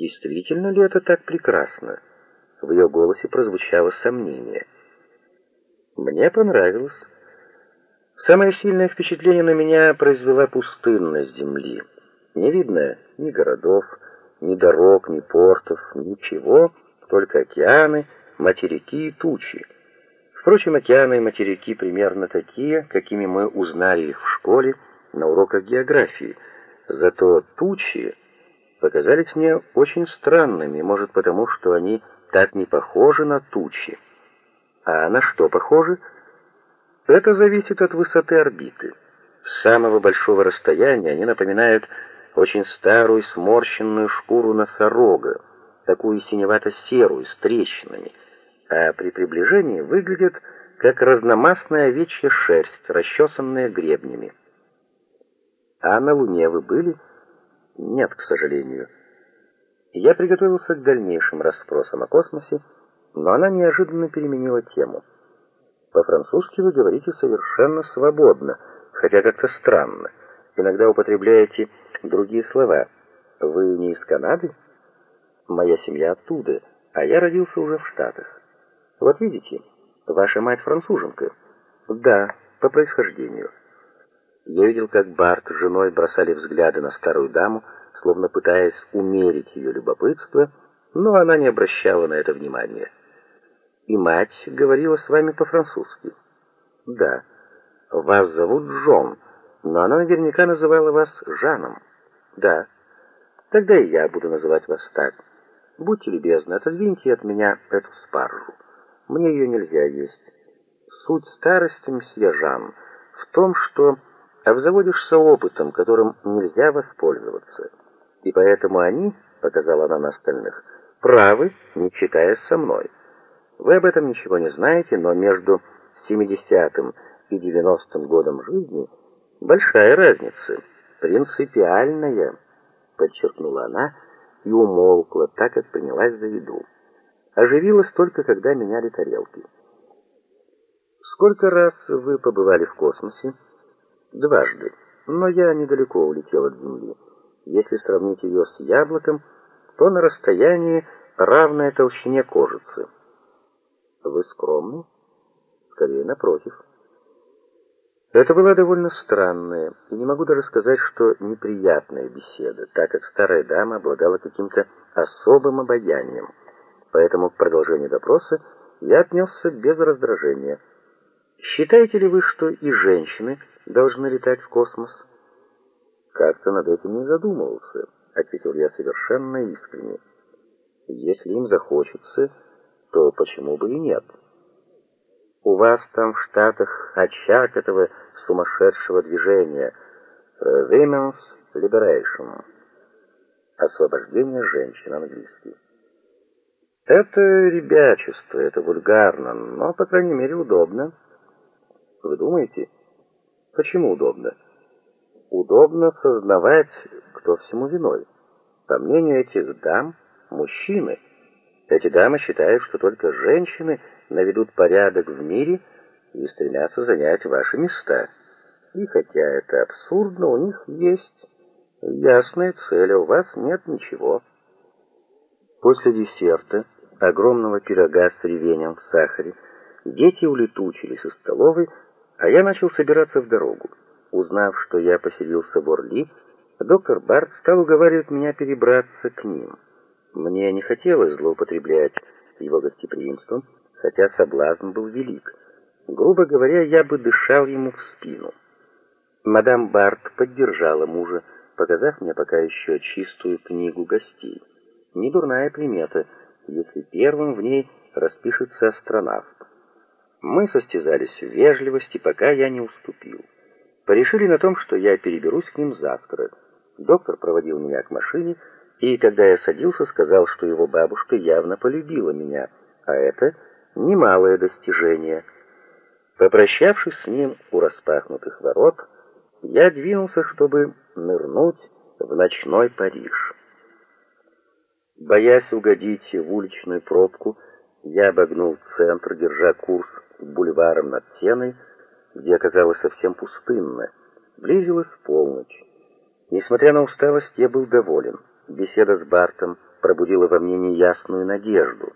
Действительно ли это так прекрасно? В ее голосе прозвучало сомнение. Мне понравилось. Самое сильное впечатление на меня произвела пустынность земли. Не видно ни городов, ни дорог, ни портов, ничего, только океаны, материки и тучи. Впрочем, океаны и материки примерно такие, какими мы узнали их в школе на уроках географии. Зато тучи показались мне очень странными, может потому, что они так не похожи на тучи. А на что похожи? Это зависит от высоты орбиты. С самого большого расстояния они напоминают очень старую сморщенную шкуру носорога, такую синевато-серую, с трещинами, а при приближении выглядят как разномастная овечья шерсть, расчесанная гребнями. А на Луне вы были? Нет, к сожалению. Я приготовился к дальнейшим расспросам о космосе, но она неожиданно переменила тему. По-французски вы говорите совершенно свободно, хотя как-то странно. Иногда употребляете другие слова. Вы не из Канады? Моя семья оттуда, а я родился уже в Штатах. Вот видите, ваша мать француженка. Да, по происхождению. Я видел, как Барт с женой бросали взгляды на старую даму, словно пытаясь умерить ее любопытство, но она не обращала на это внимания. И мать говорила с вами по-французски. Да. Вас зовут Джон, но она наверняка называла вас Жаном. Да. Тогда и я буду называть вас так. Будьте любезны, отодвиньте от меня эту спаржу. Мне ее нельзя есть. Суть старости, мсье Жан, в том, что обзаводишься опытом, которым нельзя воспользоваться. И поэтому они, показала она на остальных, правы, не читая со мной. Вы об этом ничего не знаете, но между 70-м и 90-м годом жизни большая разница, принципиальная, подчеркнула она и умолкла, так как принялась за еду. Оживилась только когда меняли тарелки. Сколько раз вы побывали в космосе? Дважды. Но я недалеко улетел от Земли. Если сравнить ее с яблоком, то на расстоянии равное толщине кожицы. Вы скромны? Скорее напротив. Это была довольно странная, и не могу даже сказать, что неприятная беседа, так как старая дама обладала каким-то особым обаянием. Поэтому к продолжению допроса я отнесся без раздражения. Считаете ли вы, что и женщины должны летать в космос? Как-то над этим не задумывался, ответил я совершенно искренне. Если им захочется, то почему бы и нет? У вас там в Штатах очаг этого сумасшедшего движения Women's Liberation. Освобождение женщин английский. Это ребячество, это вульгарно, но, по крайней мере, удобно. Вы думаете? Почему удобно? Удобно сознавать, кто всему виной. По мнению этих дам, мужчины – эти дамы считают, что только женщины наведут порядок в мире и стремятся занять ваши места. И хотя это абсурдно, у них есть ясная цель, а у вас нет ничего. После десерта, огромного пирога с ревенем в сахаре, дети улетучились из столовой, а я начал собираться в дорогу. Узнав, что я поселился в Орли, доктор Барт стал уговаривать меня перебраться к ним. Мне не хотелось злоупотреблять его гостеприимством, хотя соблазн был велик. Грубо говоря, я бы дышал ему в спину. Мадам Барт поддержала мужа, показав мне пока еще чистую книгу гостей. Недурная примета, если первым в ней распишется астронавт. Мы состязались в вежливости, пока я не уступил. Порешили на том, что я переберусь к ним завтра. Доктор проводил меня к машине, и когда я садился, сказал, что его бабушка явно полюбила меня, а это немалое достижение. Попрощавшись с ним у распахнутых ворот, я двинулся, чтобы нырнуть в ночной Париж. Боясь угодить в уличную пробку, я обогнул центр, держа курс к бульварам над Сеной, где оказалось совсем пустынно. Близилась полночь. Несмотря на усталость, я был доволен. Беседа с Бартом пробудила во мне неясную надежду.